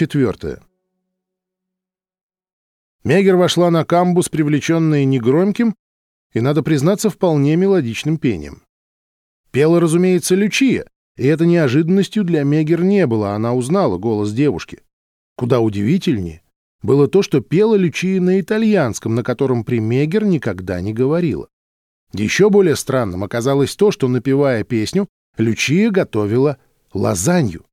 Глава. Мегер вошла на камбус, привлеченная негромким и, надо признаться, вполне мелодичным пением. Пела, разумеется, Лючия, и это неожиданностью для Мегер не было, она узнала голос девушки. Куда удивительнее было то, что пела Лючия на итальянском, на котором при Мегер никогда не говорила. Еще более странным оказалось то, что, напевая песню, Лючия готовила лазанью.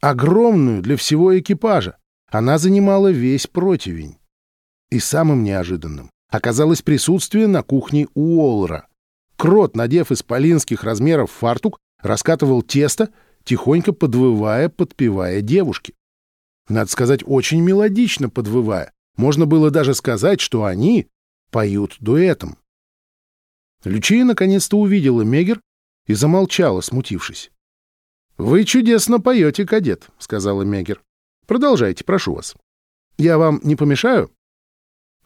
Огромную для всего экипажа. Она занимала весь противень. И самым неожиданным оказалось присутствие на кухне Уоллера. Крот, надев исполинских размеров фартук, раскатывал тесто, тихонько подвывая, подпевая девушке. Надо сказать, очень мелодично подвывая. Можно было даже сказать, что они поют дуэтом. Лючия наконец-то увидела Мегер и замолчала, смутившись. «Вы чудесно поете, кадет», — сказала Мегер. «Продолжайте, прошу вас. Я вам не помешаю?»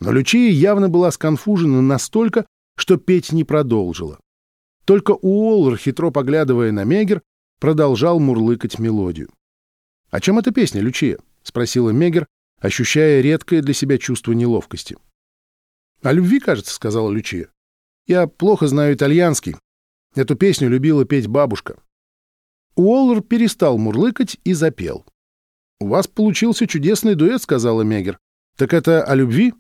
Но Лючия явно была сконфужена настолько, что петь не продолжила. Только Уоллер, хитро поглядывая на Мегер, продолжал мурлыкать мелодию. «О чем эта песня, Лючия?» — спросила Мегер, ощущая редкое для себя чувство неловкости. «О любви, кажется», — сказала Лючия. Я плохо знаю итальянский. Эту песню любила петь бабушка. Уоллер перестал мурлыкать и запел. «У вас получился чудесный дуэт», — сказала Мегер. «Так это о любви?»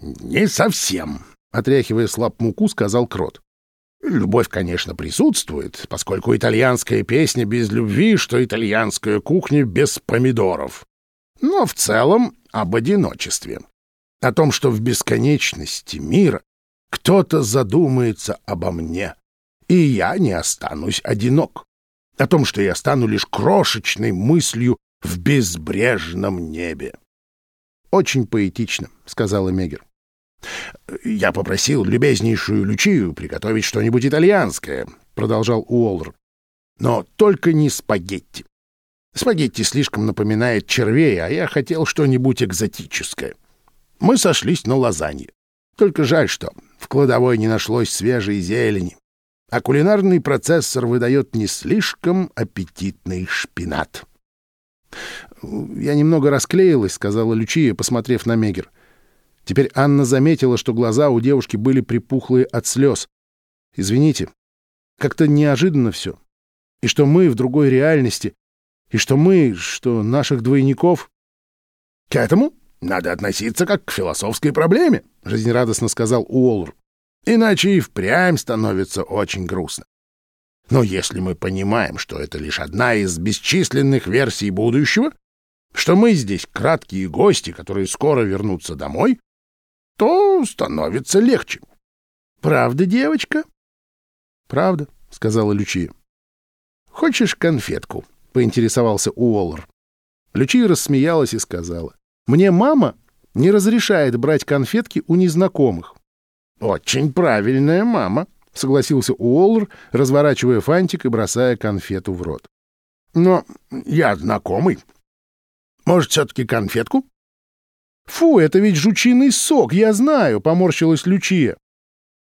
«Не совсем», — отряхивая слаб муку, сказал Крот. «Любовь, конечно, присутствует, поскольку итальянская песня без любви, что итальянская кухня без помидоров. Но в целом об одиночестве. О том, что в бесконечности мира кто-то задумается обо мне, и я не останусь одинок. О том, что я стану лишь крошечной мыслью в безбрежном небе. «Очень поэтично», — сказала Мегер. «Я попросил любезнейшую Лючию приготовить что-нибудь итальянское», — продолжал Уоллер. «Но только не спагетти. Спагетти слишком напоминает червей, а я хотел что-нибудь экзотическое. Мы сошлись на лазанье. Только жаль, что в кладовой не нашлось свежей зелени, а кулинарный процессор выдает не слишком аппетитный шпинат. «Я немного расклеилась», — сказала Лючия, посмотрев на Мегер. Теперь Анна заметила, что глаза у девушки были припухлые от слез. «Извините, как-то неожиданно все. И что мы в другой реальности, и что мы, что наших двойников...» «К этому надо относиться как к философской проблеме», — жизнерадостно сказал Уоллер. «Иначе и впрямь становится очень грустно. Но если мы понимаем, что это лишь одна из бесчисленных версий будущего, что мы здесь краткие гости, которые скоро вернутся домой, то становится легче. Правда, девочка? — Правда, — сказала Лючия. — Хочешь конфетку? — поинтересовался Уоллер. Лючия рассмеялась и сказала. Мне мама не разрешает брать конфетки у незнакомых. «Очень правильная мама», — согласился Уоллер, разворачивая фантик и бросая конфету в рот. «Но я знакомый. Может, все-таки конфетку?» «Фу, это ведь жучиный сок, я знаю», — поморщилась Лючия.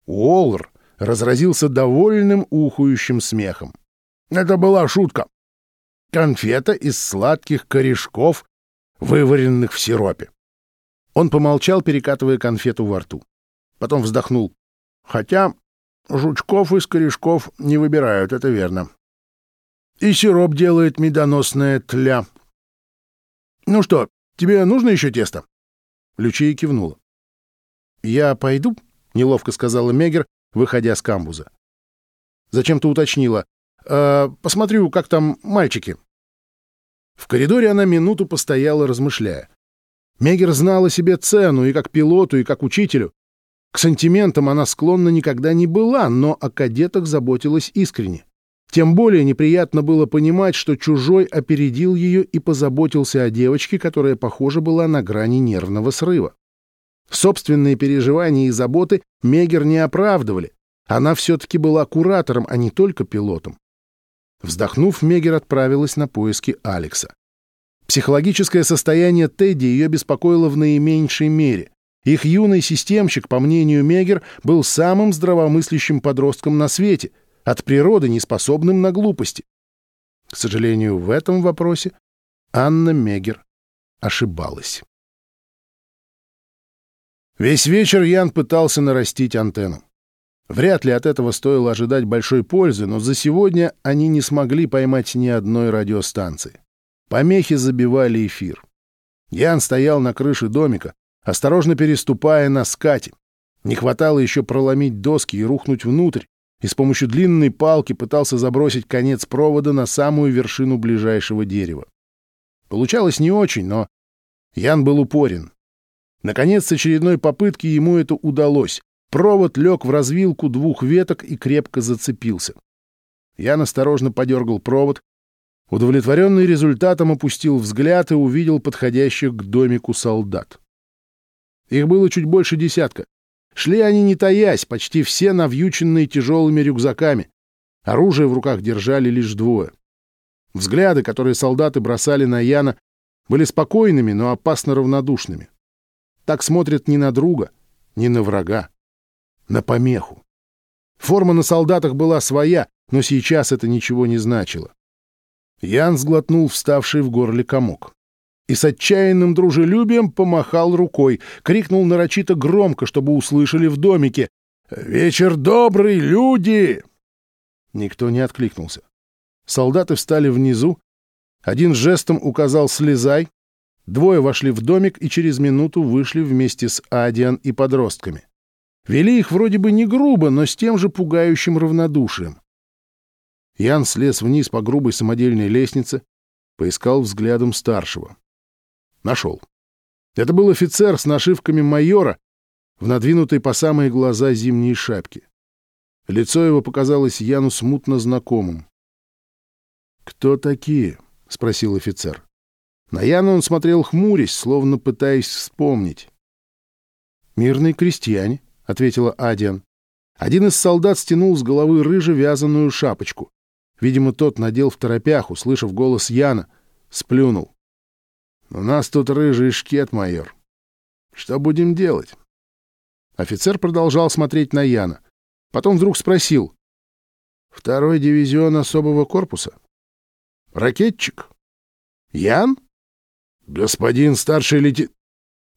Уоллер разразился довольным ухающим смехом. «Это была шутка. Конфета из сладких корешков вываренных в сиропе. Он помолчал, перекатывая конфету во рту. Потом вздохнул. Хотя жучков из корешков не выбирают, это верно. И сироп делает медоносная тля. Ну что, тебе нужно еще тесто? Лючия кивнула. «Я пойду?» — неловко сказала Мегер, выходя с камбуза. Зачем-то уточнила. «Э, «Посмотрю, как там мальчики». В коридоре она минуту постояла, размышляя. Мегер знала себе цену и как пилоту, и как учителю. К сантиментам она склонна никогда не была, но о кадетах заботилась искренне. Тем более неприятно было понимать, что чужой опередил ее и позаботился о девочке, которая, похоже, была на грани нервного срыва. Собственные переживания и заботы Мегер не оправдывали. Она все-таки была куратором, а не только пилотом. Вздохнув, Мегер отправилась на поиски Алекса. Психологическое состояние Тедди ее беспокоило в наименьшей мере. Их юный системщик, по мнению Мегер, был самым здравомыслящим подростком на свете, от природы неспособным на глупости. К сожалению, в этом вопросе Анна Мегер ошибалась. Весь вечер Ян пытался нарастить антенну. Вряд ли от этого стоило ожидать большой пользы, но за сегодня они не смогли поймать ни одной радиостанции. Помехи забивали эфир. Ян стоял на крыше домика, осторожно переступая на скате. Не хватало еще проломить доски и рухнуть внутрь, и с помощью длинной палки пытался забросить конец провода на самую вершину ближайшего дерева. Получалось не очень, но Ян был упорен. Наконец, с очередной попытки ему это удалось. Провод лег в развилку двух веток и крепко зацепился. Ян осторожно подергал провод, удовлетворенный результатом опустил взгляд и увидел подходящих к домику солдат. Их было чуть больше десятка. Шли они не таясь, почти все навьюченные тяжелыми рюкзаками. Оружие в руках держали лишь двое. Взгляды, которые солдаты бросали на Яна, были спокойными, но опасно равнодушными. Так смотрят не на друга, не на врага, на помеху. Форма на солдатах была своя, но сейчас это ничего не значило. Ян сглотнул вставший в горле комок и с отчаянным дружелюбием помахал рукой, крикнул нарочито громко, чтобы услышали в домике. «Вечер добрый, люди!» Никто не откликнулся. Солдаты встали внизу. Один жестом указал «слезай». Двое вошли в домик и через минуту вышли вместе с Адиан и подростками. Вели их вроде бы не грубо, но с тем же пугающим равнодушием. Ян слез вниз по грубой самодельной лестнице, поискал взглядом старшего. Нашел. Это был офицер с нашивками майора в надвинутой по самые глаза зимней шапке. Лицо его показалось Яну смутно знакомым. «Кто такие?» — спросил офицер. На Яна он смотрел хмурясь, словно пытаясь вспомнить. «Мирные крестьяне», — ответила Адиан. Один из солдат стянул с головы рыже вязаную шапочку. Видимо, тот надел в торопях, услышав голос Яна, сплюнул. У нас тут рыжий шкет, майор. Что будем делать? Офицер продолжал смотреть на Яна. Потом вдруг спросил. Второй дивизион особого корпуса? Ракетчик? Ян? Господин старший лейтенант...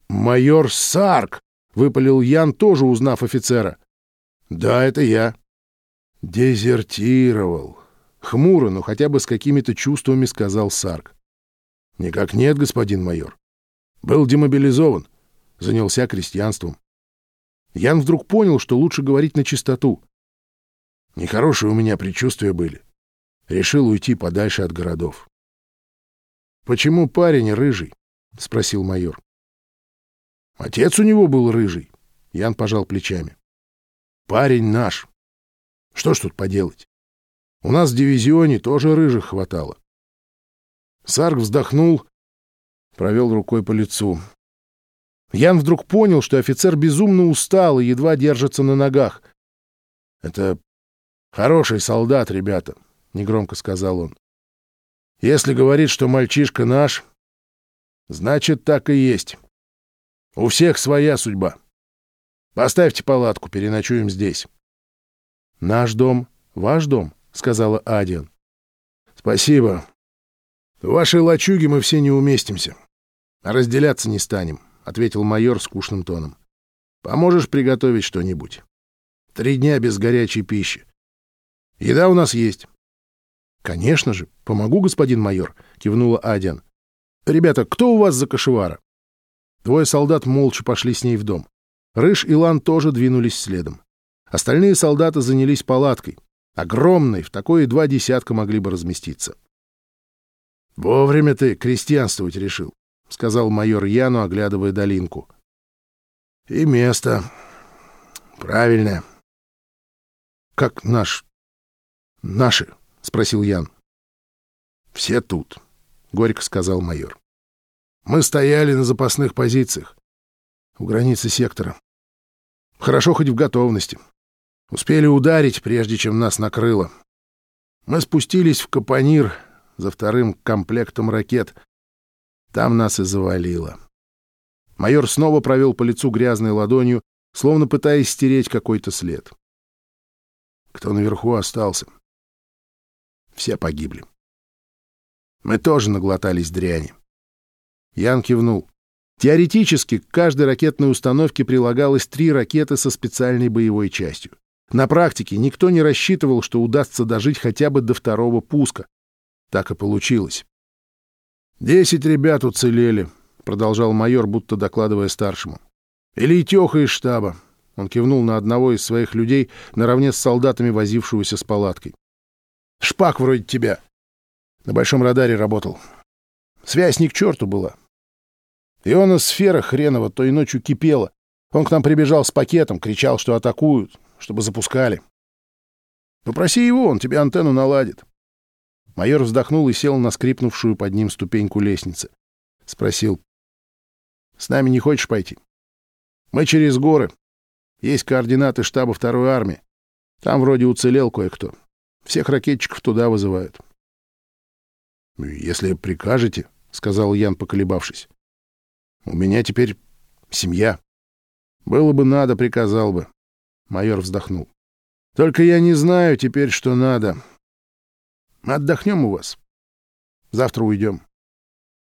Майор Сарк! Выпалил Ян, тоже узнав офицера. Да, это я. Дезертировал. Хмуро, но хотя бы с какими-то чувствами сказал Сарк. Никак нет, господин майор. Был демобилизован, занялся крестьянством. Ян вдруг понял, что лучше говорить на чистоту. Нехорошие у меня предчувствия были. Решил уйти подальше от городов. «Почему парень рыжий?» — спросил майор. «Отец у него был рыжий», — Ян пожал плечами. «Парень наш. Что ж тут поделать? У нас в дивизионе тоже рыжих хватало. Сарг вздохнул, провел рукой по лицу. Ян вдруг понял, что офицер безумно устал и едва держится на ногах. — Это хороший солдат, ребята, — негромко сказал он. — Если говорит, что мальчишка наш, значит, так и есть. У всех своя судьба. Поставьте палатку, переночуем здесь. — Наш дом, ваш дом, — сказала Адиан. — Спасибо, в вашей лачуге мы все не уместимся. Разделяться не станем, — ответил майор скучным тоном. Поможешь приготовить что-нибудь? Три дня без горячей пищи. Еда у нас есть. Конечно же, помогу, господин майор, — кивнула Адиан. Ребята, кто у вас за кошевара? Двое солдат молча пошли с ней в дом. Рыж и Лан тоже двинулись следом. Остальные солдаты занялись палаткой. Огромной, в такой два десятка могли бы разместиться. — Вовремя ты крестьянствовать решил, — сказал майор Яну, оглядывая долинку. — И место. Правильное. — Как наш... наши? — спросил Ян. — Все тут, — горько сказал майор. — Мы стояли на запасных позициях. У границы сектора. Хорошо хоть в готовности. Успели ударить, прежде чем нас накрыло. Мы спустились в Капонир за вторым комплектом ракет. Там нас и завалило. Майор снова провел по лицу грязной ладонью, словно пытаясь стереть какой-то след. Кто наверху остался? Все погибли. Мы тоже наглотались дряни. Ян кивнул. Теоретически к каждой ракетной установке прилагалось три ракеты со специальной боевой частью. На практике никто не рассчитывал, что удастся дожить хотя бы до второго пуска. Так и получилось. «Десять ребят уцелели», — продолжал майор, будто докладывая старшему. «И Лейтеха из штаба». Он кивнул на одного из своих людей наравне с солдатами, возившегося с палаткой. «Шпак вроде тебя. На большом радаре работал. Связь ни к черту была. Ионосфера хренова той ночью кипела. Он к нам прибежал с пакетом, кричал, что атакуют, чтобы запускали. Попроси его, он тебе антенну наладит. Майор вздохнул и сел на скрипнувшую под ним ступеньку лестницы. Спросил. — С нами не хочешь пойти? Мы через горы. Есть координаты штаба второй армии. Там вроде уцелел кое-кто. Всех ракетчиков туда вызывают. — Если прикажете, — сказал Ян, поколебавшись. У меня теперь семья. Было бы надо, приказал бы. Майор вздохнул. Только я не знаю теперь, что надо. Отдохнем у вас. Завтра уйдем.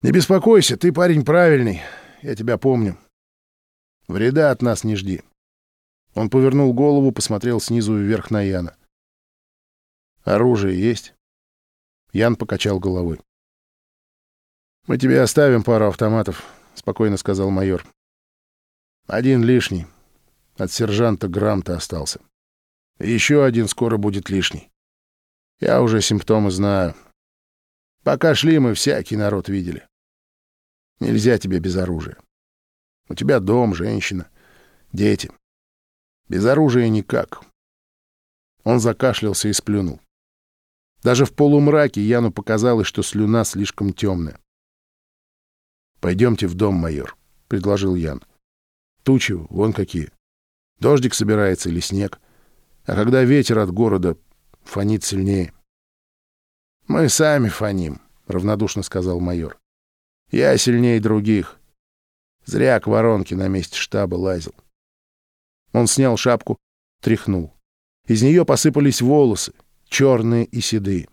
Не беспокойся, ты парень правильный. Я тебя помню. Вреда от нас не жди. Он повернул голову, посмотрел снизу вверх на Яна. Оружие есть? Ян покачал головой. Мы тебе оставим пару автоматов. — спокойно сказал майор. «Один лишний. От сержанта Грамта остался. И еще один скоро будет лишний. Я уже симптомы знаю. Пока шли, мы всякий народ видели. Нельзя тебе без оружия. У тебя дом, женщина, дети. Без оружия никак». Он закашлялся и сплюнул. Даже в полумраке Яну показалось, что слюна слишком темная. «Пойдемте в дом, майор», — предложил Ян. «Тучи вон какие. Дождик собирается или снег. А когда ветер от города фонит сильнее». «Мы сами фоним», — равнодушно сказал майор. «Я сильнее других. Зря к воронке на месте штаба лазил». Он снял шапку, тряхнул. Из нее посыпались волосы, черные и седые.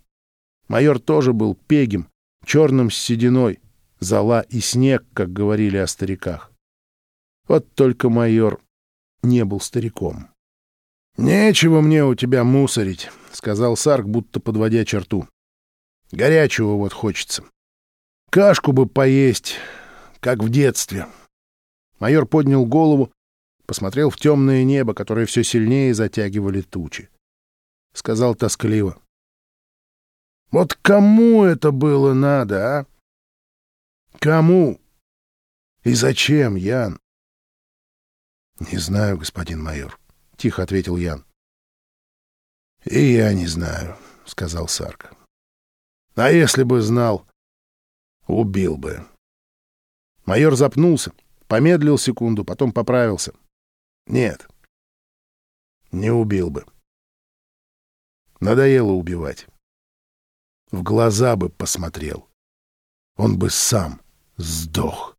Майор тоже был пегим, черным с сединой, зола и снег, как говорили о стариках. Вот только майор не был стариком. «Нечего мне у тебя мусорить», — сказал Сарк, будто подводя черту. «Горячего вот хочется. Кашку бы поесть, как в детстве». Майор поднял голову, посмотрел в темное небо, которое все сильнее затягивали тучи. Сказал тоскливо. «Вот кому это было надо, а? Кому? И зачем, Ян? Не знаю, господин майор, тихо ответил Ян. И я не знаю, сказал Сарк. А если бы знал, убил бы. Майор запнулся, помедлил секунду, потом поправился. Нет, не убил бы. Надоело убивать. В глаза бы посмотрел. Он бы сам сдох.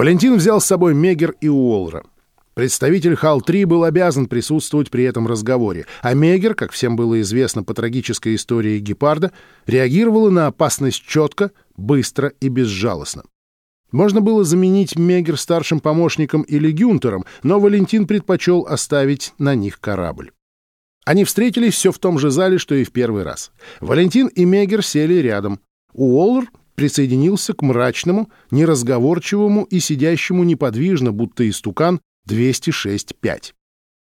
Валентин взял с собой Мегер и Уолра. Представитель Хал-3 был обязан присутствовать при этом разговоре, а Мегер, как всем было известно по трагической истории Гепарда, реагировала на опасность четко, быстро и безжалостно. Можно было заменить Мегер старшим помощником или Гюнтером, но Валентин предпочел оставить на них корабль. Они встретились все в том же зале, что и в первый раз. Валентин и Мегер сели рядом. Уоллер присоединился к мрачному, неразговорчивому и сидящему неподвижно, будто истукан, 206-5.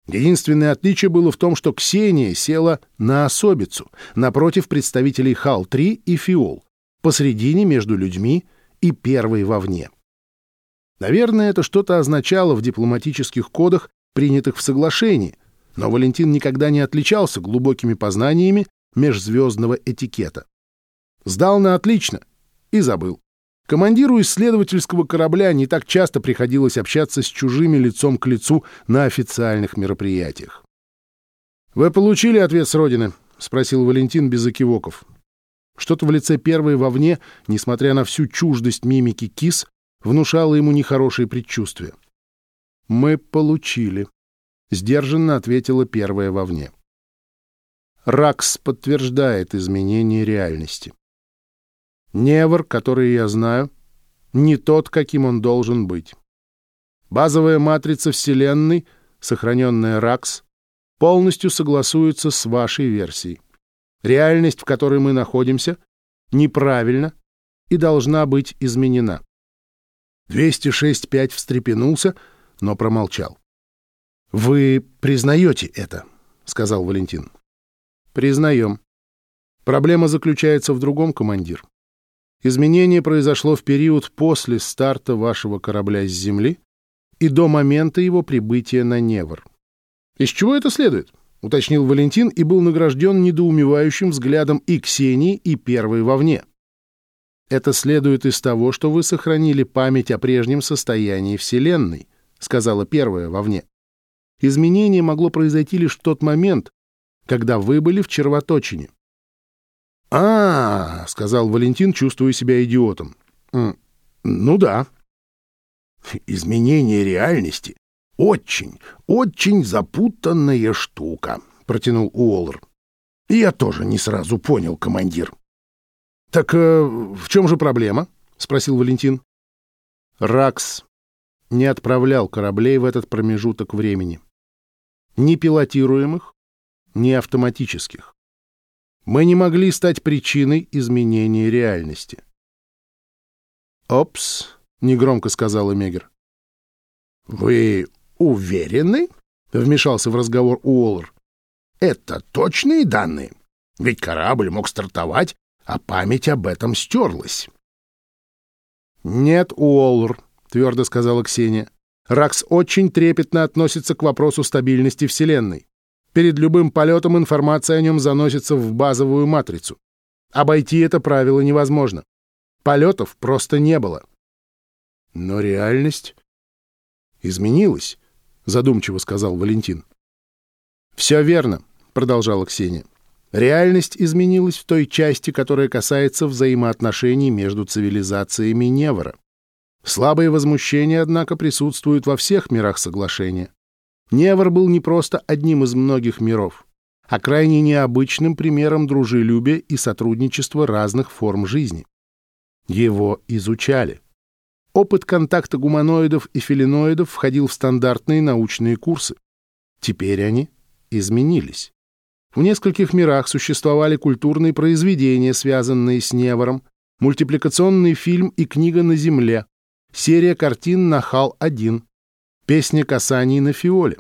Единственное отличие было в том, что Ксения села на особицу, напротив представителей Хал-3 и Фиол, посредине между людьми и первой вовне. Наверное, это что-то означало в дипломатических кодах, принятых в соглашении, но Валентин никогда не отличался глубокими познаниями межзвездного этикета. Сдал на отлично и забыл. Командиру исследовательского корабля не так часто приходилось общаться с чужими лицом к лицу на официальных мероприятиях. «Вы получили ответ с родины?» — спросил Валентин без окивоков. Что-то в лице первой вовне, несмотря на всю чуждость мимики кис, внушало ему нехорошие предчувствия. «Мы получили», — сдержанно ответила первая вовне. Ракс подтверждает изменение реальности. Невр, который я знаю, не тот, каким он должен быть. Базовая матрица Вселенной, сохраненная Ракс, полностью согласуется с вашей версией. Реальность, в которой мы находимся, неправильна и должна быть изменена. 206.5 встрепенулся, но промолчал. «Вы признаете это?» — сказал Валентин. «Признаем. Проблема заключается в другом, командир. Изменение произошло в период после старта вашего корабля с Земли и до момента его прибытия на Невр. Из чего это следует? — уточнил Валентин и был награжден недоумевающим взглядом и Ксении, и первой вовне. «Это следует из того, что вы сохранили память о прежнем состоянии Вселенной», — сказала первая вовне. «Изменение могло произойти лишь в тот момент, когда вы были в червоточине». «А, — сказал Валентин, чувствуя себя идиотом. — Ну да. Изменение реальности очень, очень запутанная штука, протянул Уоллер. Я тоже не сразу понял, командир. Так э, в чем же проблема? спросил Валентин. Ракс не отправлял кораблей в этот промежуток времени. Ни пилотируемых, ни автоматических. Мы не могли стать причиной изменения реальности. «Опс», — негромко сказал Мегер. «Вы «Уверены?» — вмешался в разговор Уоллер. «Это точные данные? Ведь корабль мог стартовать, а память об этом стерлась». «Нет, Уоллер», — твердо сказала Ксения. «Ракс очень трепетно относится к вопросу стабильности Вселенной. Перед любым полетом информация о нем заносится в базовую матрицу. Обойти это правило невозможно. Полетов просто не было». «Но реальность изменилась», — задумчиво сказал Валентин. «Все верно», — продолжала Ксения. «Реальность изменилась в той части, которая касается взаимоотношений между цивилизациями Невора. Слабые возмущения, однако, присутствуют во всех мирах соглашения. Невор был не просто одним из многих миров, а крайне необычным примером дружелюбия и сотрудничества разных форм жизни. Его изучали. Опыт контакта гуманоидов и филиноидов входил в стандартные научные курсы. Теперь они изменились. В нескольких мирах существовали культурные произведения, связанные с Невором, мультипликационный фильм и книга на Земле, серия картин на Хал-1, песня касаний на фиоле.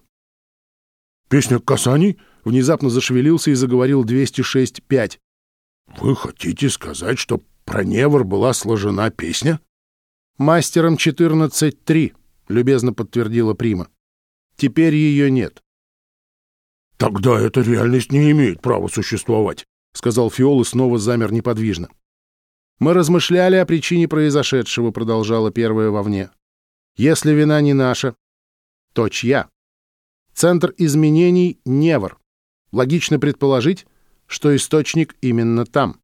«Песня касаний?» — внезапно зашевелился и заговорил 206.5. «Вы хотите сказать, что про Невр была сложена песня?» «Мастером 14.3», — любезно подтвердила Прима. «Теперь ее нет». «Тогда эта реальность не имеет права существовать», — сказал Фиол и снова замер неподвижно. «Мы размышляли о причине произошедшего», — продолжала первая вовне. «Если вина не наша, то чья? Центр изменений — Невр. Логично предположить, что источник именно там».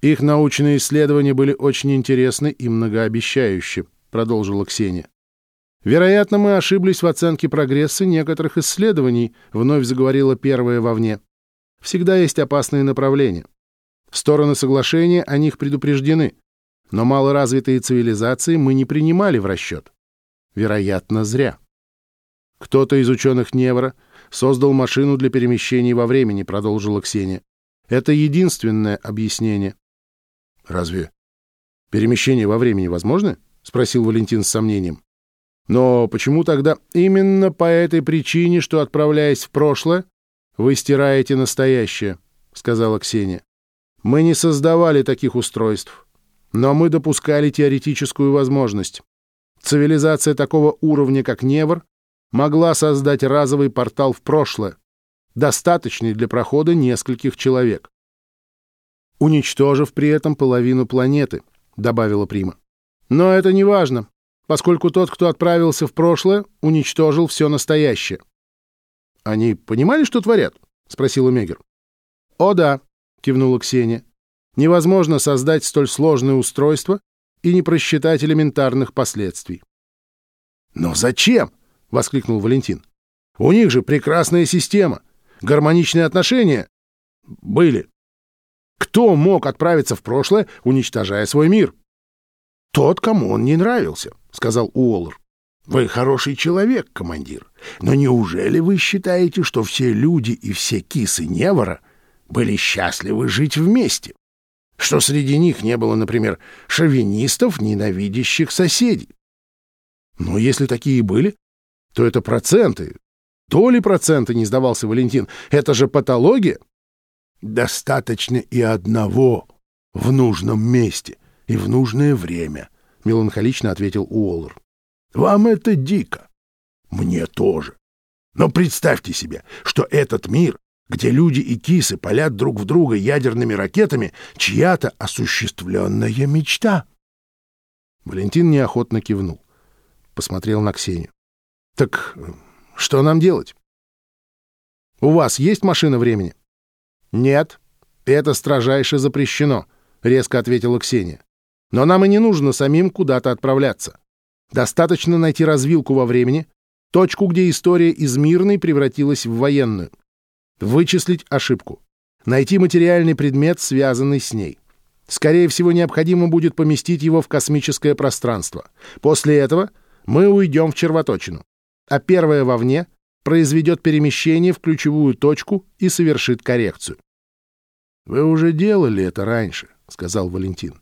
Их научные исследования были очень интересны и многообещающие, продолжила Ксения. Вероятно, мы ошиблись в оценке прогресса некоторых исследований, вновь заговорила первая вовне. Всегда есть опасные направления. Стороны соглашения о них предупреждены, но малоразвитые цивилизации мы не принимали в расчет. Вероятно, зря. Кто-то из ученых Невра создал машину для перемещений во времени, продолжила Ксения. Это единственное объяснение. Разве перемещение во времени возможно? спросил Валентин с сомнением. Но почему тогда именно по этой причине, что отправляясь в прошлое, вы стираете настоящее, сказала Ксения. Мы не создавали таких устройств, но мы допускали теоретическую возможность. Цивилизация такого уровня, как Невр, могла создать разовый портал в прошлое, достаточный для прохода нескольких человек уничтожив при этом половину планеты», — добавила Прима. «Но это не важно, поскольку тот, кто отправился в прошлое, уничтожил все настоящее». «Они понимали, что творят?» — спросила Мегер. «О да», — кивнула Ксения. Невозможно создать столь сложное устройство и не просчитать элементарных последствий. «Но зачем?» — воскликнул Валентин. «У них же прекрасная система, гармоничные отношения были. Кто мог отправиться в прошлое, уничтожая свой мир?» «Тот, кому он не нравился», — сказал Уоллер. «Вы хороший человек, командир, но неужели вы считаете, что все люди и все кисы Невора были счастливы жить вместе? Что среди них не было, например, шовинистов, ненавидящих соседей? Но если такие были, то это проценты. Доли процента не сдавался Валентин. Это же патология. Достаточно и одного в нужном месте и в нужное время, меланхолично ответил Уоллер. Вам это дико. Мне тоже. Но представьте себе, что этот мир, где люди и кисы палят друг в друга ядерными ракетами, чья-то осуществленная мечта. Валентин неохотно кивнул посмотрел на Ксению. «Так что нам делать?» «У вас есть машина времени?» «Нет, это строжайше запрещено», — резко ответила Ксения. «Но нам и не нужно самим куда-то отправляться. Достаточно найти развилку во времени, точку, где история из мирной превратилась в военную. Вычислить ошибку. Найти материальный предмет, связанный с ней. Скорее всего, необходимо будет поместить его в космическое пространство. После этого мы уйдем в червоточину, а первое вовне произведет перемещение в ключевую точку и совершит коррекцию. «Вы уже делали это раньше», — сказал Валентин.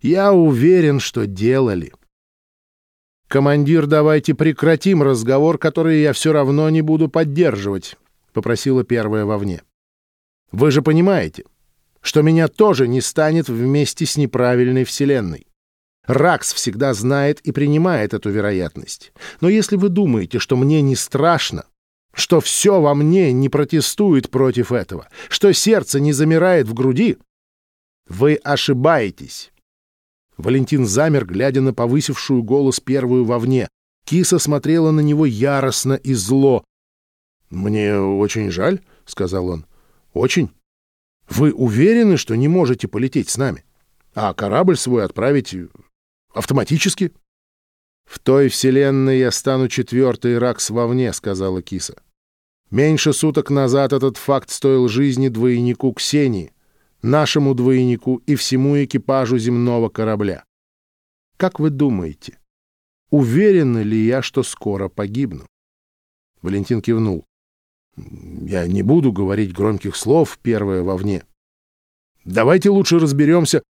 «Я уверен, что делали». «Командир, давайте прекратим разговор, который я все равно не буду поддерживать», — попросила первая вовне. «Вы же понимаете, что меня тоже не станет вместе с неправильной Вселенной. Ракс всегда знает и принимает эту вероятность. Но если вы думаете, что мне не страшно, что все во мне не протестует против этого, что сердце не замирает в груди, вы ошибаетесь. Валентин замер, глядя на повысившую голос первую вовне. Киса смотрела на него яростно и зло. «Мне очень жаль», — сказал он. «Очень. Вы уверены, что не можете полететь с нами? А корабль свой отправить Автоматически? В той вселенной я стану четвертой Ракс вовне, сказала киса. Меньше суток назад этот факт стоил жизни двойнику Ксении, нашему двойнику и всему экипажу земного корабля. Как вы думаете, уверен ли я, что скоро погибну? Валентин кивнул. Я не буду говорить громких слов, первое вовне. Давайте лучше разберемся,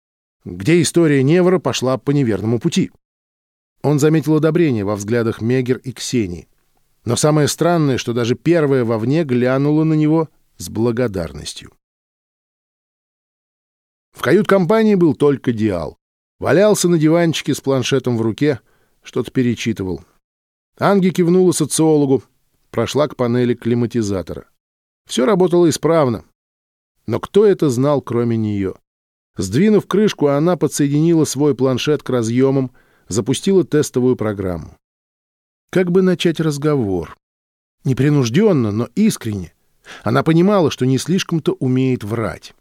где история Невора пошла по неверному пути. Он заметил одобрение во взглядах Мегер и Ксении. Но самое странное, что даже первая вовне глянула на него с благодарностью. В кают-компании был только Диал. Валялся на диванчике с планшетом в руке, что-то перечитывал. Анги кивнула социологу, прошла к панели климатизатора. Все работало исправно. Но кто это знал, кроме нее? Сдвинув крышку, она подсоединила свой планшет к разъемам, запустила тестовую программу. Как бы начать разговор? Непринужденно, но искренне. Она понимала, что не слишком-то умеет врать.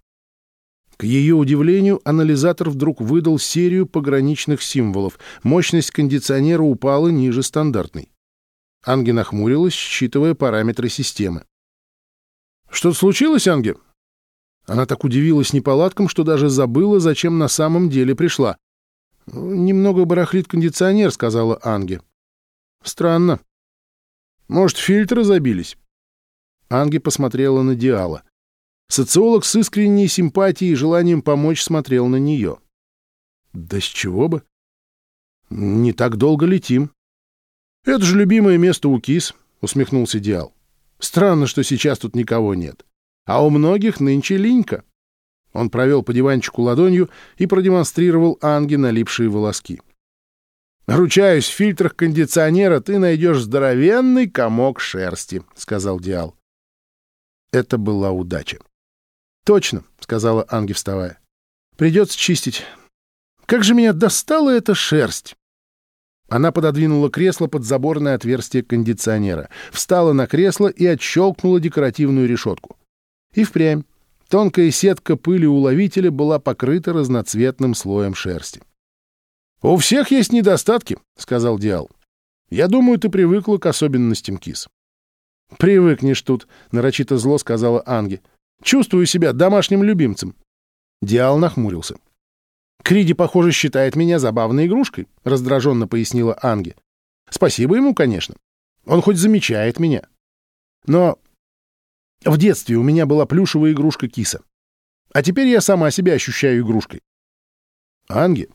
К ее удивлению, анализатор вдруг выдал серию пограничных символов. Мощность кондиционера упала ниже стандартной. Анги нахмурилась, считывая параметры системы. «Что-то случилось, Анги?» Она так удивилась неполадкам, что даже забыла, зачем на самом деле пришла. «Немного барахлит кондиционер», — сказала Анге. «Странно. Может, фильтры забились?» Анге посмотрела на Диала. Социолог с искренней симпатией и желанием помочь смотрел на нее. «Да с чего бы? Не так долго летим». «Это же любимое место у кис», — усмехнулся Диал. «Странно, что сейчас тут никого нет а у многих нынче линька. Он провел по диванчику ладонью и продемонстрировал Анге налипшие волоски. «Ручаюсь, в фильтрах кондиционера ты найдешь здоровенный комок шерсти», — сказал Диал. Это была удача. «Точно», — сказала Анги, вставая. «Придется чистить. Как же меня достала эта шерсть!» Она пододвинула кресло под заборное отверстие кондиционера, встала на кресло и отщелкнула декоративную решетку. И впрямь. Тонкая сетка пыли уловителя была покрыта разноцветным слоем шерсти. «У всех есть недостатки», — сказал Диал. «Я думаю, ты привыкла к особенностям кис». «Привыкнешь тут», — нарочито зло сказала Анги. «Чувствую себя домашним любимцем». Диал нахмурился. «Криди, похоже, считает меня забавной игрушкой», — раздраженно пояснила Анги. «Спасибо ему, конечно. Он хоть замечает меня. Но в детстве у меня была плюшевая игрушка киса. А теперь я сама себя ощущаю игрушкой». «Анги?»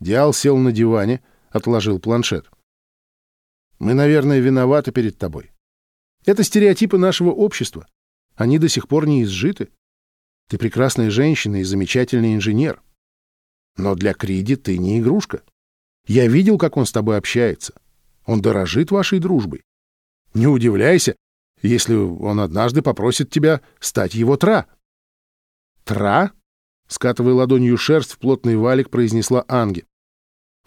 Диал сел на диване, отложил планшет. «Мы, наверное, виноваты перед тобой. Это стереотипы нашего общества. Они до сих пор не изжиты. Ты прекрасная женщина и замечательный инженер. Но для Криди ты не игрушка. Я видел, как он с тобой общается. Он дорожит вашей дружбой. Не удивляйся, если он однажды попросит тебя стать его тра. Тра? Скатывая ладонью шерсть в плотный валик, произнесла Анги.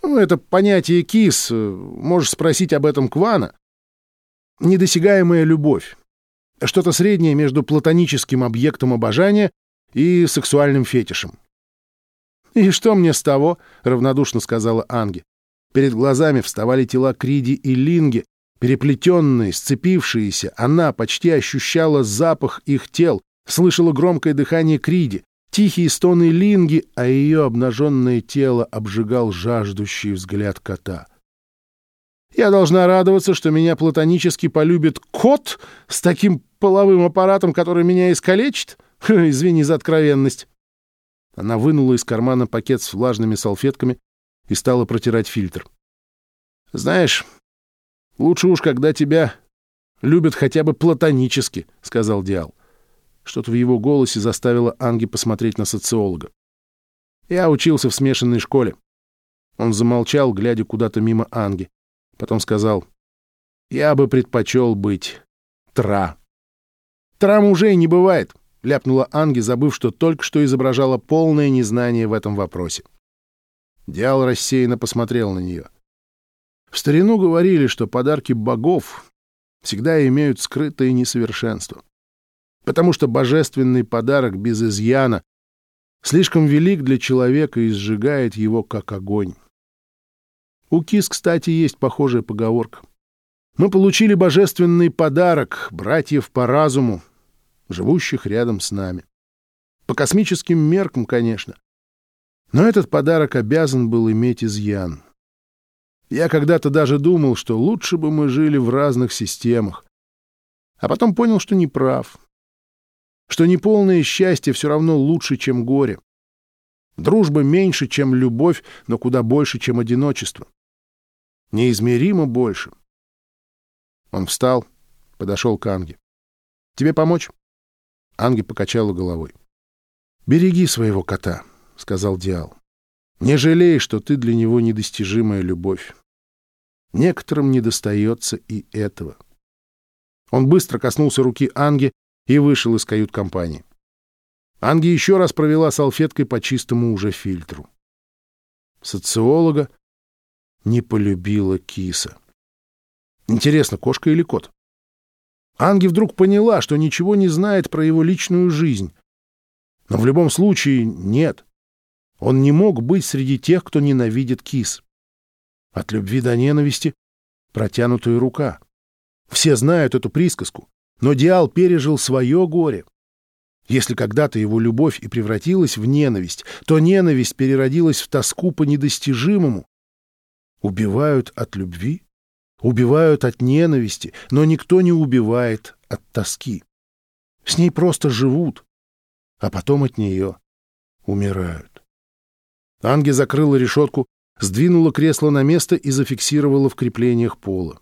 Ну, это понятие кис. Можешь спросить об этом Квана. Недосягаемая любовь. Что-то среднее между платоническим объектом обожания и сексуальным фетишем. «И что мне с того?» — равнодушно сказала Анги. Перед глазами вставали тела Криди и Линги, переплетенные, сцепившиеся. Она почти ощущала запах их тел, слышала громкое дыхание Криди, тихие стоны Линги, а ее обнаженное тело обжигал жаждущий взгляд кота. «Я должна радоваться, что меня платонически полюбит кот с таким половым аппаратом, который меня искалечит? Извини за откровенность». Она вынула из кармана пакет с влажными салфетками и стала протирать фильтр. «Знаешь, лучше уж, когда тебя любят хотя бы платонически», — сказал Диал. Что-то в его голосе заставило Анги посмотреть на социолога. «Я учился в смешанной школе». Он замолчал, глядя куда-то мимо Анги. Потом сказал, «Я бы предпочел быть Тра». «Тра мужей не бывает», — ляпнула Анги, забыв, что только что изображала полное незнание в этом вопросе. Диал рассеянно посмотрел на нее. В старину говорили, что подарки богов всегда имеют скрытое несовершенство. Потому что божественный подарок без изъяна слишком велик для человека и сжигает его, как огонь. У кис, кстати, есть похожая поговорка. Мы получили божественный подарок, братьев по разуму, живущих рядом с нами. По космическим меркам, конечно. Но этот подарок обязан был иметь изъян. Я когда-то даже думал, что лучше бы мы жили в разных системах. А потом понял, что не прав. Что неполное счастье все равно лучше, чем горе. Дружба меньше, чем любовь, но куда больше, чем одиночество. Неизмеримо больше. Он встал, подошел к Анге. «Тебе помочь?» Анги покачала головой. «Береги своего кота», — сказал Диал. «Не жалей, что ты для него недостижимая любовь. Некоторым недостается и этого». Он быстро коснулся руки Анги и вышел из кают-компании. Анги еще раз провела салфеткой по чистому уже фильтру. Социолога не полюбила киса. Интересно, кошка или кот? Анги вдруг поняла, что ничего не знает про его личную жизнь. Но в любом случае нет. Он не мог быть среди тех, кто ненавидит кис. От любви до ненависти протянутая рука. Все знают эту присказку, но Диал пережил свое горе. Если когда-то его любовь и превратилась в ненависть, то ненависть переродилась в тоску по недостижимому. Убивают от любви? Убивают от ненависти, но никто не убивает от тоски. С ней просто живут, а потом от нее умирают. Анги закрыла решетку, сдвинула кресло на место и зафиксировала в креплениях пола.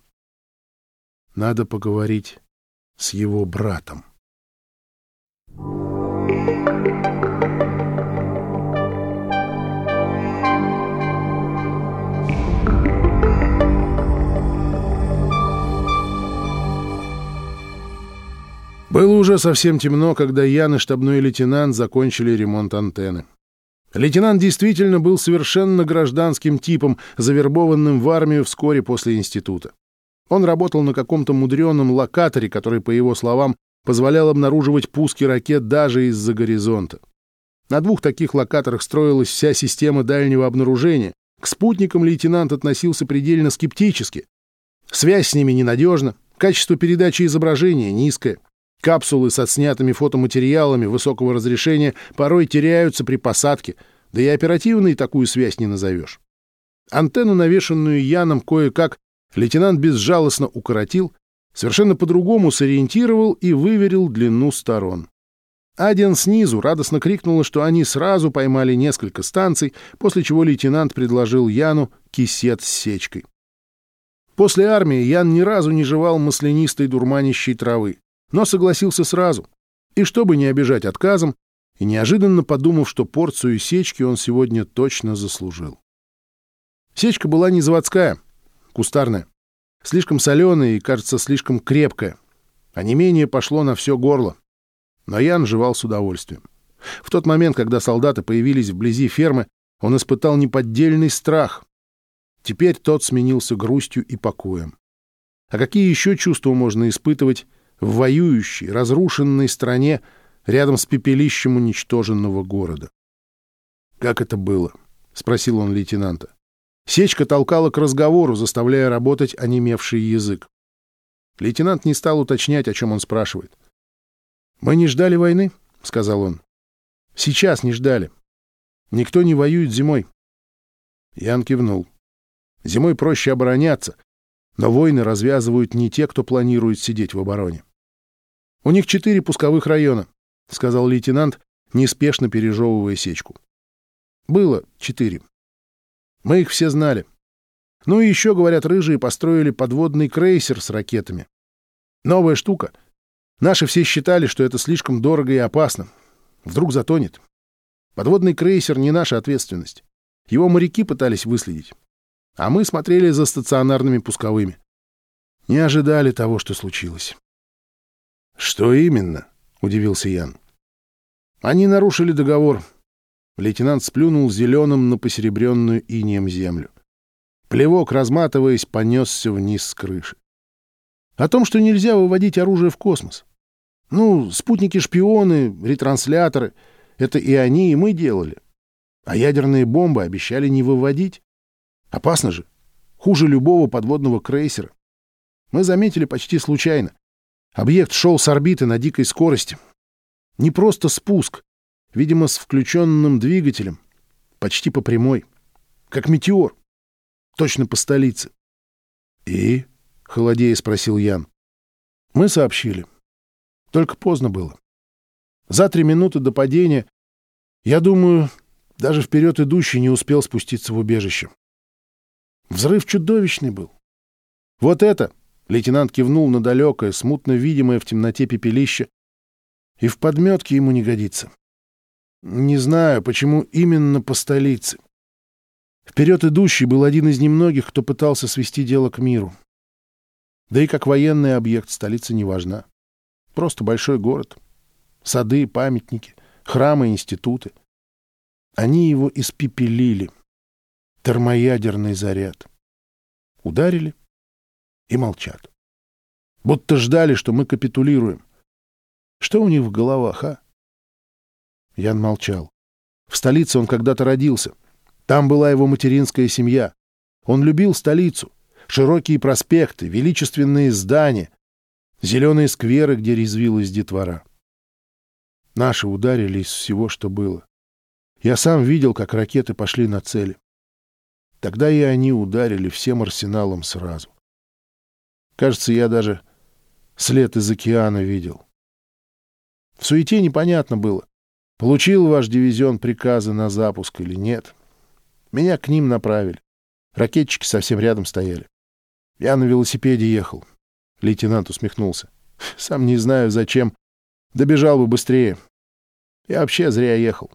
Надо поговорить с его братом. Было уже совсем темно, когда Ян и штабной лейтенант закончили ремонт антенны. Лейтенант действительно был совершенно гражданским типом, завербованным в армию вскоре после института. Он работал на каком-то мудреном локаторе, который, по его словам, позволял обнаруживать пуски ракет даже из-за горизонта. На двух таких локаторах строилась вся система дальнего обнаружения. К спутникам лейтенант относился предельно скептически. Связь с ними ненадежна, качество передачи изображения низкое. Капсулы с отснятыми фотоматериалами высокого разрешения порой теряются при посадке, да и оперативной такую связь не назовешь. Антенну, навешанную Яном кое-как, лейтенант безжалостно укоротил, совершенно по-другому сориентировал и выверил длину сторон. Аден снизу радостно крикнула, что они сразу поймали несколько станций, после чего лейтенант предложил Яну кисет с сечкой. После армии Ян ни разу не жевал маслянистой дурманящей травы, но согласился сразу. И чтобы не обижать отказом, и неожиданно подумав, что порцию сечки он сегодня точно заслужил. Сечка была не заводская, кустарная. Слишком соленая и, кажется, слишком крепкая. А не менее пошло на все горло. Но Ян жевал с удовольствием. В тот момент, когда солдаты появились вблизи фермы, он испытал неподдельный страх. Теперь тот сменился грустью и покоем. А какие еще чувства можно испытывать в воюющей, разрушенной стране рядом с пепелищем уничтоженного города? «Как это было?» — спросил он лейтенанта. Сечка толкала к разговору, заставляя работать онемевший язык. Лейтенант не стал уточнять, о чем он спрашивает. «Мы не ждали войны», — сказал он. «Сейчас не ждали. Никто не воюет зимой». Ян кивнул. «Зимой проще обороняться, но войны развязывают не те, кто планирует сидеть в обороне». «У них четыре пусковых района», — сказал лейтенант, неспешно пережевывая сечку. «Было четыре. Мы их все знали. Ну и еще, говорят, рыжие построили подводный крейсер с ракетами. Новая штука. Наши все считали, что это слишком дорого и опасно. Вдруг затонет. Подводный крейсер не наша ответственность. Его моряки пытались выследить. А мы смотрели за стационарными пусковыми. Не ожидали того, что случилось. «Что именно?» — удивился Ян. «Они нарушили договор», Лейтенант сплюнул зеленым на посеребренную инеем землю. Плевок, разматываясь, понесся вниз с крыши. О том, что нельзя выводить оружие в космос. Ну, спутники-шпионы, ретрансляторы — это и они, и мы делали. А ядерные бомбы обещали не выводить. Опасно же. Хуже любого подводного крейсера. Мы заметили почти случайно. Объект шел с орбиты на дикой скорости. Не просто спуск, видимо, с включенным двигателем, почти по прямой, как метеор, точно по столице. «И?» — холодея спросил Ян. «Мы сообщили. Только поздно было. За три минуты до падения, я думаю, даже вперед идущий не успел спуститься в убежище. Взрыв чудовищный был. Вот это, — лейтенант кивнул на далекое, смутно видимое в темноте пепелище, и в подметке ему не годится. Не знаю, почему именно по столице. Вперед идущий был один из немногих, кто пытался свести дело к миру. Да и как военный объект столица не важна. Просто большой город. Сады, памятники, храмы, институты. Они его испепелили. Термоядерный заряд. Ударили и молчат. Будто ждали, что мы капитулируем. Что у них в головах, а? Ян молчал. В столице он когда-то родился. Там была его материнская семья. Он любил столицу. Широкие проспекты, величественные здания, зеленые скверы, где резвилась детвора. Наши ударили из всего, что было. Я сам видел, как ракеты пошли на цели. Тогда и они ударили всем арсеналом сразу. Кажется, я даже след из океана видел. В суете непонятно было, Получил ваш дивизион приказы на запуск или нет? Меня к ним направили. Ракетчики совсем рядом стояли. Я на велосипеде ехал. Лейтенант усмехнулся. Сам не знаю, зачем. Добежал бы быстрее. Я вообще зря ехал.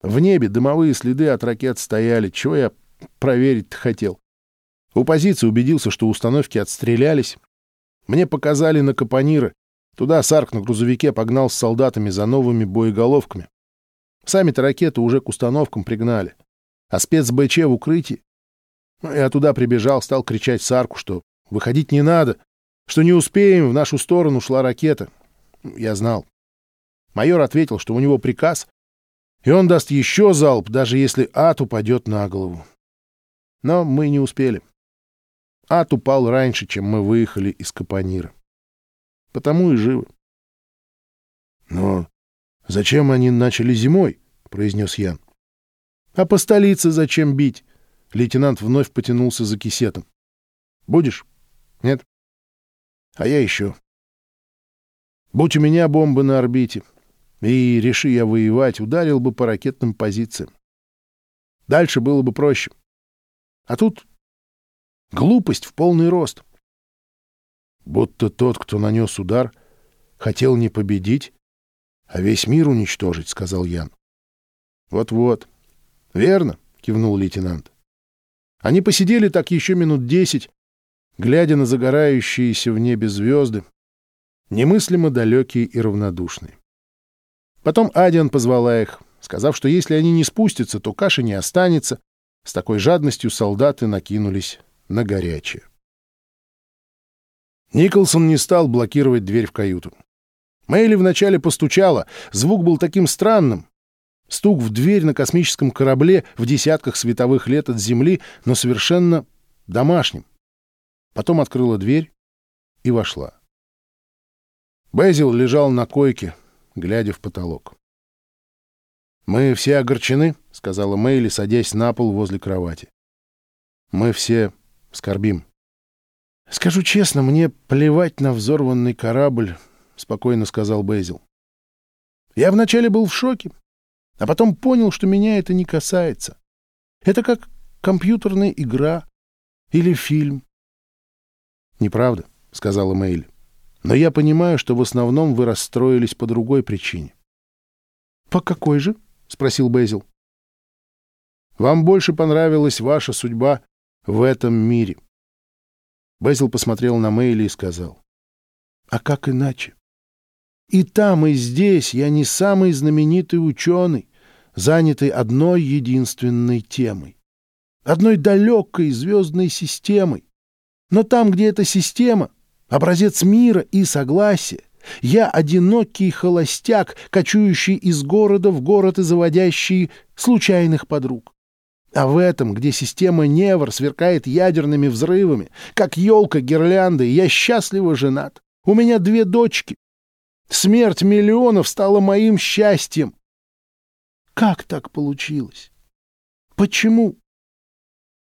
В небе дымовые следы от ракет стояли. Чего я проверить-то хотел? У позиции убедился, что установки отстрелялись. Мне показали на капониры. Туда Сарк на грузовике погнал с солдатами за новыми боеголовками. Сами-то ракеты уже к установкам пригнали. А спец БЧ в укрытии. Ну, я туда прибежал, стал кричать Сарку, что выходить не надо, что не успеем, в нашу сторону шла ракета. Я знал. Майор ответил, что у него приказ, и он даст еще залп, даже если ад упадет на голову. Но мы не успели. Ад упал раньше, чем мы выехали из Капонира. Потому и живы. Но зачем они начали зимой? — произнес Ян. — А по столице зачем бить? Лейтенант вновь потянулся за кисетом. — Будешь? — Нет. — А я еще. Будь у меня бомбы на орбите, и реши я воевать, ударил бы по ракетным позициям. Дальше было бы проще. А тут глупость в полный рост. Будто тот, кто нанес удар, хотел не победить, а весь мир уничтожить, — сказал Ян. Вот — Верно, — кивнул лейтенант. Они посидели так еще минут десять, глядя на загорающиеся в небе звезды, немыслимо далекие и равнодушные. Потом Адиан позвала их, сказав, что если они не спустятся, то каши не останется. С такой жадностью солдаты накинулись на горячее. Николсон не стал блокировать дверь в каюту. Мэйли вначале постучала, звук был таким странным, Стук в дверь на космическом корабле в десятках световых лет от Земли, но совершенно домашним. Потом открыла дверь и вошла. Безил лежал на койке, глядя в потолок. «Мы все огорчены», — сказала Мэйли, садясь на пол возле кровати. «Мы все скорбим». «Скажу честно, мне плевать на взорванный корабль», — спокойно сказал Безил. «Я вначале был в шоке, а потом понял, что меня это не касается. Это как компьютерная игра или фильм. «Неправда», — сказала Мэйли. «Но я понимаю, что в основном вы расстроились по другой причине». «По какой же?» — спросил Безил. «Вам больше понравилась ваша судьба в этом мире». Безил посмотрел на Мэйли и сказал. «А как иначе? И там, и здесь я не самый знаменитый ученый занятый одной единственной темой, одной далекой звездной системой. Но там, где эта система — образец мира и согласия, я одинокий холостяк, кочующий из города в город и заводящий случайных подруг. А в этом, где система Невр сверкает ядерными взрывами, как елка гирлянды, я счастливо женат. У меня две дочки. Смерть миллионов стала моим счастьем. Как так получилось? Почему?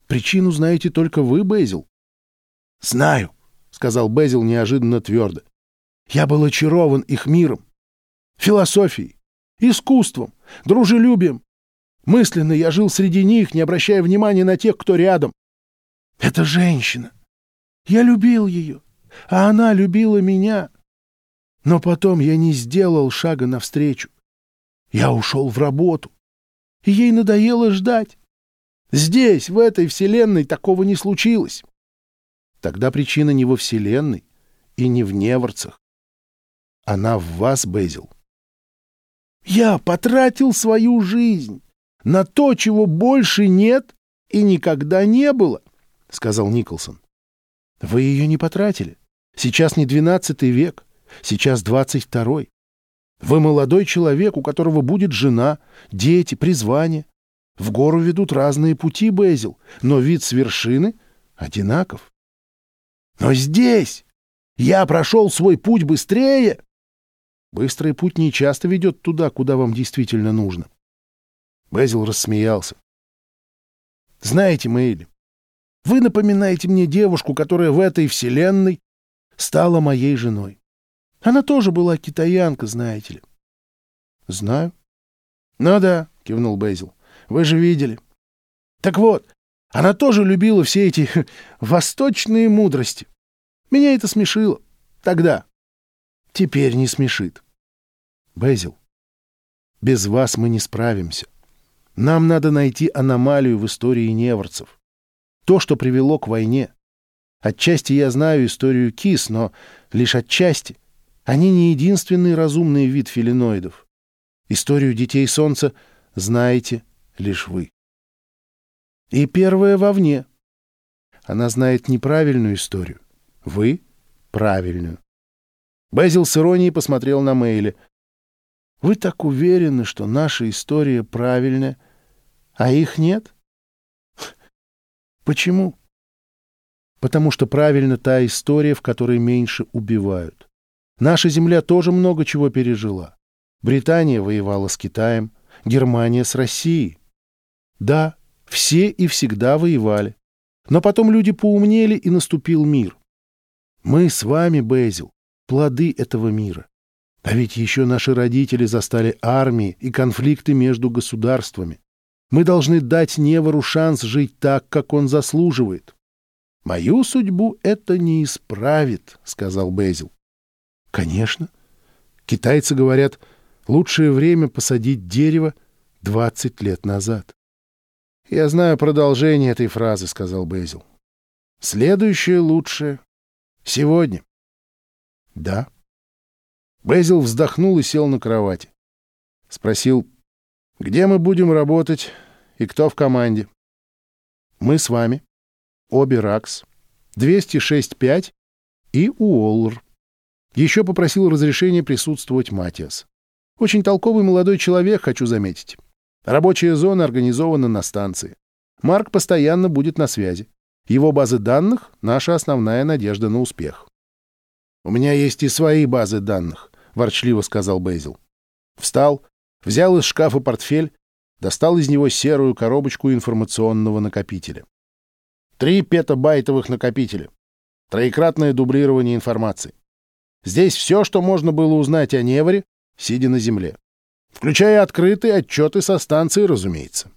Причину знаете только вы, Безил. Знаю, сказал Безил неожиданно твердо. Я был очарован их миром, философией, искусством, дружелюбием. Мысленно я жил среди них, не обращая внимания на тех, кто рядом. Это женщина. Я любил ее, а она любила меня. Но потом я не сделал шага навстречу. Я ушел в работу, и ей надоело ждать. Здесь, в этой вселенной, такого не случилось. Тогда причина не во вселенной и не в неворцах. Она в вас, Безил. Я потратил свою жизнь на то, чего больше нет и никогда не было, — сказал Николсон. Вы ее не потратили. Сейчас не двенадцатый век, сейчас двадцать второй. Вы молодой человек, у которого будет жена, дети, призвание. В гору ведут разные пути, Безил, но вид с вершины одинаков. Но здесь я прошел свой путь быстрее. Быстрый путь не часто ведет туда, куда вам действительно нужно. Безил рассмеялся. Знаете, Мэйли, вы напоминаете мне девушку, которая в этой вселенной стала моей женой. Она тоже была китаянка, знаете ли. — Знаю. — Ну да, — кивнул Бейзил. — Вы же видели. Так вот, она тоже любила все эти восточные мудрости. Меня это смешило. Тогда. Теперь не смешит. Бейзил, без вас мы не справимся. Нам надо найти аномалию в истории неворцев. То, что привело к войне. Отчасти я знаю историю кис, но лишь отчасти — они не единственный разумный вид филиноидов. Историю детей Солнца знаете лишь вы. И первая вовне. Она знает неправильную историю. Вы — правильную. Безил с иронией посмотрел на Мейли. «Вы так уверены, что наша история правильная, а их нет?» «Почему?» «Потому что правильно та история, в которой меньше убивают. Наша земля тоже много чего пережила. Британия воевала с Китаем, Германия с Россией. Да, все и всегда воевали. Но потом люди поумнели, и наступил мир. Мы с вами, Безил, плоды этого мира. А ведь еще наши родители застали армии и конфликты между государствами. Мы должны дать Невору шанс жить так, как он заслуживает. «Мою судьбу это не исправит», — сказал Безил. «Конечно. Китайцы говорят, лучшее время посадить дерево двадцать лет назад». «Я знаю продолжение этой фразы», — сказал Безил. «Следующее лучшее сегодня». «Да». Безил вздохнул и сел на кровати. Спросил, где мы будем работать и кто в команде. «Мы с вами. Обе РАКС. 206-5 и Уоллер». Еще попросил разрешения присутствовать Матиас. Очень толковый молодой человек, хочу заметить. Рабочая зона организована на станции. Марк постоянно будет на связи. Его базы данных — наша основная надежда на успех. «У меня есть и свои базы данных», — ворчливо сказал Бейзил. Встал, взял из шкафа портфель, достал из него серую коробочку информационного накопителя. Три петабайтовых накопителя. Троекратное дублирование информации. Здесь все, что можно было узнать о Неваре, сидя на Земле включая открытые отчеты со станции, разумеется.